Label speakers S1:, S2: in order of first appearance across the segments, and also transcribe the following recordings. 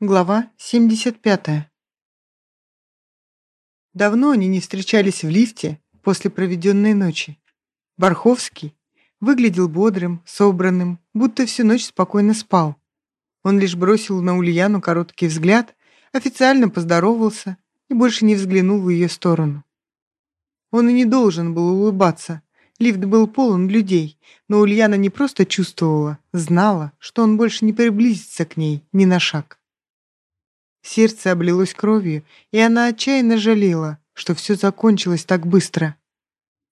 S1: Глава 75. Давно они не встречались в лифте после проведенной ночи. Барховский выглядел бодрым, собранным, будто всю ночь спокойно спал. Он лишь бросил на Ульяну короткий взгляд, официально поздоровался и больше не взглянул в ее сторону. Он и не должен был улыбаться. Лифт был полон людей, но Ульяна не просто чувствовала, знала, что он больше не приблизится к ней ни на шаг. Сердце облилось кровью, и она отчаянно жалела, что все закончилось так быстро.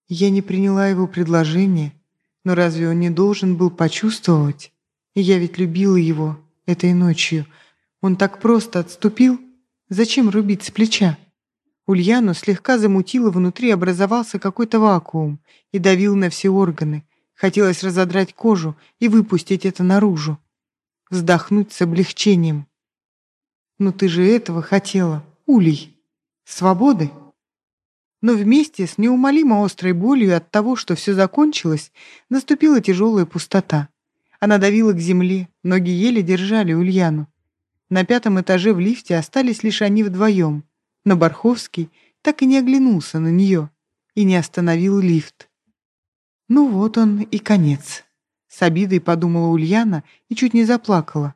S1: Я не приняла его предложение, но разве он не должен был почувствовать? Я ведь любила его этой ночью. Он так просто отступил. Зачем рубить с плеча? Ульяну слегка замутило, внутри образовался какой-то вакуум и давил на все органы. Хотелось разодрать кожу и выпустить это наружу. Вздохнуть с облегчением. Но ты же этого хотела, Улей. Свободы. Но вместе с неумолимо острой болью от того, что все закончилось, наступила тяжелая пустота. Она давила к земле, ноги еле держали Ульяну. На пятом этаже в лифте остались лишь они вдвоем, но Барховский так и не оглянулся на нее и не остановил лифт. Ну вот он и конец. С обидой подумала Ульяна и чуть не заплакала.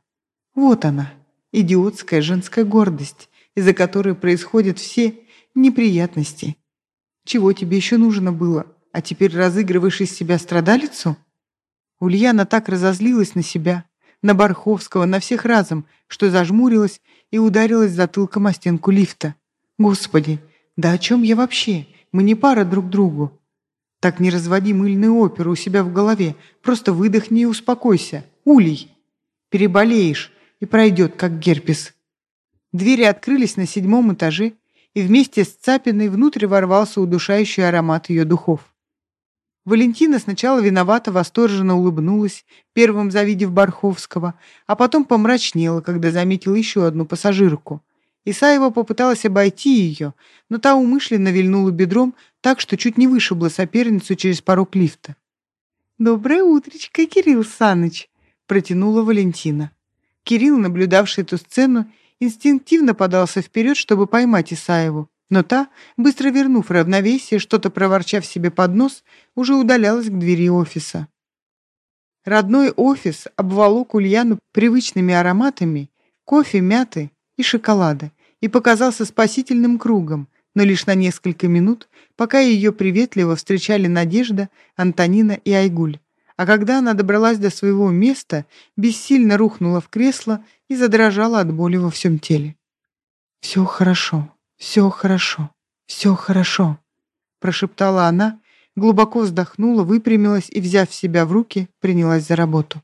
S1: Вот она, идиотская женская гордость, из-за которой происходят все неприятности. Чего тебе еще нужно было, а теперь разыгрываешь из себя страдалицу? Ульяна так разозлилась на себя, на Барховского, на всех разом, что зажмурилась и ударилась затылком о стенку лифта. Господи, да о чем я вообще? Мы не пара друг другу. Так не разводи мыльную оперу у себя в голове. Просто выдохни и успокойся. Улей. Переболеешь, и пройдет, как герпес. Двери открылись на седьмом этаже, и вместе с Цапиной внутрь ворвался удушающий аромат ее духов. Валентина сначала виновато восторженно улыбнулась, первым завидев Барховского, а потом помрачнела, когда заметила еще одну пассажирку. Исаева попыталась обойти ее, но та умышленно вильнула бедром так, что чуть не вышибла соперницу через порог лифта. «Доброе утречко, Кирилл Саныч!» — протянула Валентина. Кирилл, наблюдавший эту сцену, инстинктивно подался вперед, чтобы поймать Исаеву, но та, быстро вернув равновесие, что-то проворчав себе под нос, уже удалялась к двери офиса. Родной офис обволок Ульяну привычными ароматами кофе, мяты и шоколада и показался спасительным кругом, но лишь на несколько минут, пока ее приветливо встречали Надежда, Антонина и Айгуль а когда она добралась до своего места, бессильно рухнула в кресло и задрожала от боли во всем теле. «Все хорошо, все хорошо, все хорошо», прошептала она, глубоко вздохнула, выпрямилась и, взяв себя в руки, принялась за работу.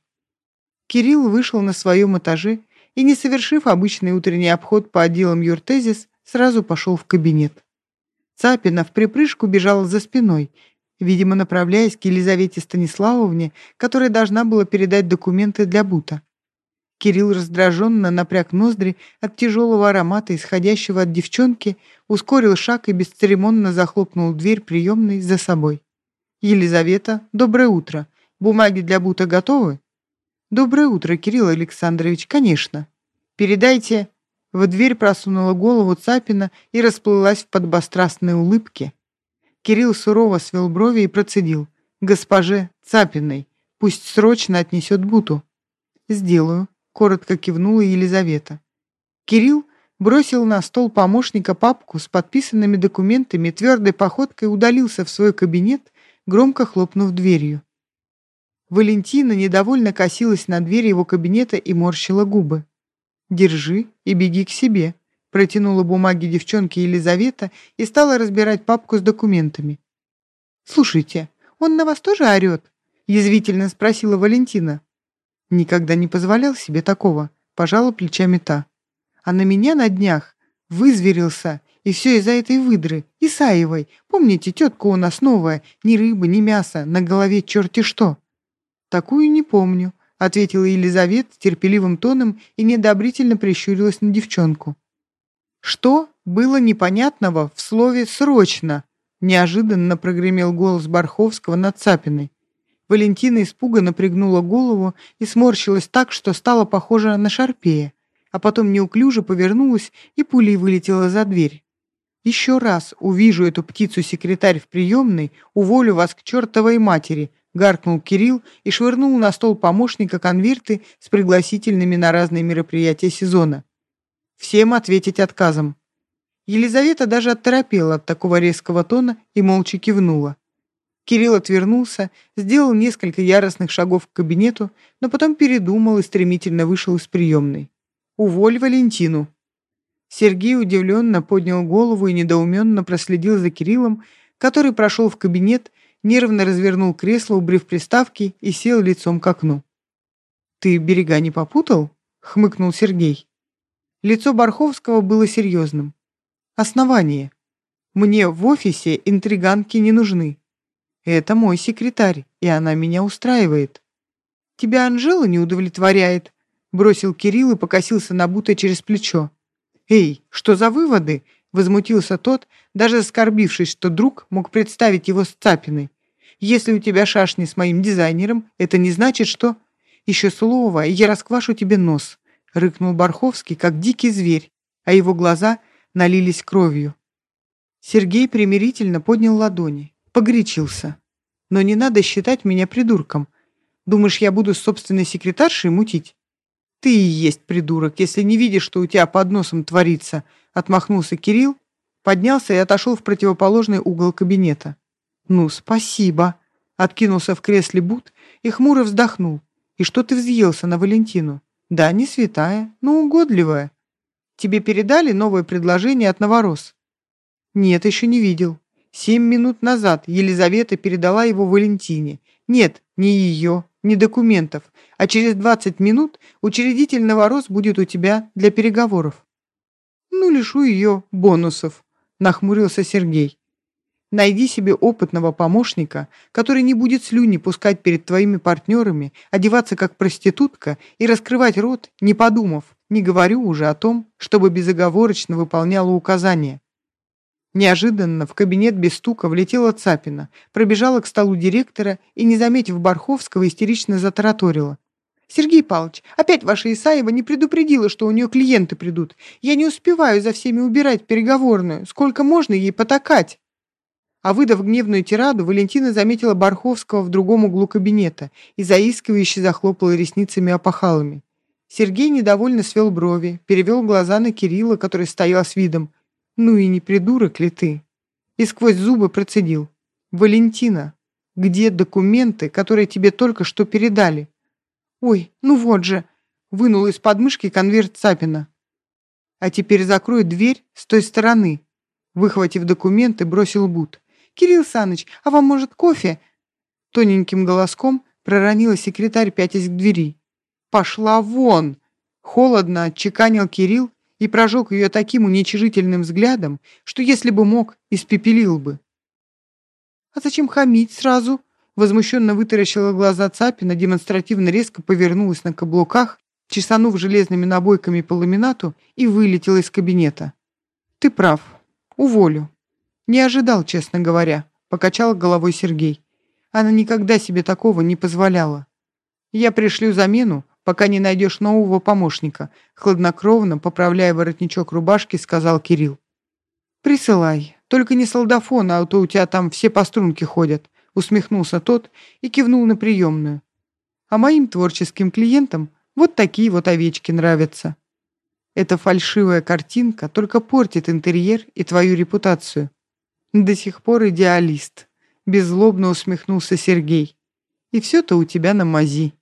S1: Кирилл вышел на своем этаже и, не совершив обычный утренний обход по отделам юртезис, сразу пошел в кабинет. Цапина в припрыжку бежала за спиной, видимо, направляясь к Елизавете Станиславовне, которая должна была передать документы для Бута. Кирилл раздраженно напряг ноздри от тяжелого аромата, исходящего от девчонки, ускорил шаг и бесцеремонно захлопнул дверь приемной за собой. «Елизавета, доброе утро. Бумаги для Бута готовы?» «Доброе утро, Кирилл Александрович, конечно. Передайте...» В дверь просунула голову Цапина и расплылась в подбострастной улыбке. Кирилл сурово свел брови и процедил. «Госпоже Цапиной, пусть срочно отнесет Буту». «Сделаю», — коротко кивнула Елизавета. Кирилл бросил на стол помощника папку с подписанными документами, твердой походкой удалился в свой кабинет, громко хлопнув дверью. Валентина недовольно косилась на дверь его кабинета и морщила губы. «Держи и беги к себе», Протянула бумаги девчонке Елизавета и стала разбирать папку с документами. «Слушайте, он на вас тоже орет?» — язвительно спросила Валентина. «Никогда не позволял себе такого», — пожала плечами та. «А на меня на днях вызверился, и все из-за этой выдры, Исаевой. Помните, тетка у нас новая, ни рыбы, ни мяса, на голове черти что». «Такую не помню», — ответила Елизавета терпеливым тоном и недобрительно прищурилась на девчонку. Что было непонятного в слове «срочно»? Неожиданно прогремел голос Барховского над Цапиной. Валентина испуганно пригнула голову и сморщилась так, что стала похожа на шарпея, а потом неуклюже повернулась и пулей вылетела за дверь. «Еще раз увижу эту птицу-секретарь в приемной, уволю вас к чертовой матери», гаркнул Кирилл и швырнул на стол помощника конверты с пригласительными на разные мероприятия сезона. Всем ответить отказом. Елизавета даже оторопела от такого резкого тона и молча кивнула. Кирилл отвернулся, сделал несколько яростных шагов к кабинету, но потом передумал и стремительно вышел из приемной. «Уволь Валентину», Сергей удивленно поднял голову и недоуменно проследил за Кириллом, который прошел в кабинет, нервно развернул кресло, убрив приставки и сел лицом к окну. «Ты берега не попутал?» — хмыкнул Сергей. Лицо Барховского было серьезным. «Основание. Мне в офисе интриганки не нужны. Это мой секретарь, и она меня устраивает. Тебя Анжела не удовлетворяет?» — бросил Кирилл и покосился на Бута через плечо. «Эй, что за выводы?» — возмутился тот, даже оскорбившись, что друг мог представить его с Цапиной. «Если у тебя шашни с моим дизайнером, это не значит, что...» «Еще слово, и я расквашу тебе нос», — рыкнул Барховский, как дикий зверь, а его глаза налились кровью. Сергей примирительно поднял ладони, погорячился. «Но не надо считать меня придурком. Думаешь, я буду с собственной секретаршей мутить? «Ты и есть придурок, если не видишь, что у тебя под носом творится», отмахнулся Кирилл, поднялся и отошел в противоположный угол кабинета. «Ну, спасибо», откинулся в кресле Бут и хмуро вздохнул. «И что ты взъелся на Валентину? Да, не святая, но угодливая. Тебе передали новое предложение от Новорос?» «Нет, еще не видел. Семь минут назад Елизавета передала его Валентине. Нет, не ее, не документов, а через 20 минут учредитель Новорос будет у тебя для переговоров. Ну, лишу ее бонусов, нахмурился Сергей. Найди себе опытного помощника, который не будет слюни пускать перед твоими партнерами, одеваться как проститутка и раскрывать рот, не подумав, не говорю уже о том, чтобы безоговорочно выполняла указания. Неожиданно в кабинет без стука влетела Цапина, пробежала к столу директора и, не заметив Барховского, истерично затараторила. «Сергей Павлович, опять ваша Исаева не предупредила, что у нее клиенты придут. Я не успеваю за всеми убирать переговорную. Сколько можно ей потакать?» А выдав гневную тираду, Валентина заметила Барховского в другом углу кабинета и заискивающе захлопала ресницами опахалами. Сергей недовольно свел брови, перевел глаза на Кирилла, который стоял с видом ну и не придурок ли ты? И сквозь зубы процедил. Валентина, где документы, которые тебе только что передали? Ой, ну вот же. Вынул из подмышки конверт Цапина. А теперь закрой дверь с той стороны. Выхватив документы, бросил Бут. «Кирилл Саныч, а вам, может, кофе?» Тоненьким голоском проронила секретарь, пятясь к двери. «Пошла вон!» Холодно отчеканил Кирилл и прожег ее таким уничижительным взглядом, что, если бы мог, испепелил бы. «А зачем хамить сразу?» Возмущенно вытаращила глаза Цапина, демонстративно резко повернулась на каблуках, чесанув железными набойками по ламинату и вылетела из кабинета. «Ты прав. Уволю». «Не ожидал, честно говоря», — покачал головой Сергей. Она никогда себе такого не позволяла. «Я пришлю замену, пока не найдешь нового помощника», хладнокровно, поправляя воротничок рубашки, сказал Кирилл. «Присылай, только не солдафона, а то у тебя там все по струнке ходят», усмехнулся тот и кивнул на приемную. «А моим творческим клиентам вот такие вот овечки нравятся». Эта фальшивая картинка только портит интерьер и твою репутацию. До сих пор идеалист. Беззлобно усмехнулся Сергей. И все-то у тебя на мази.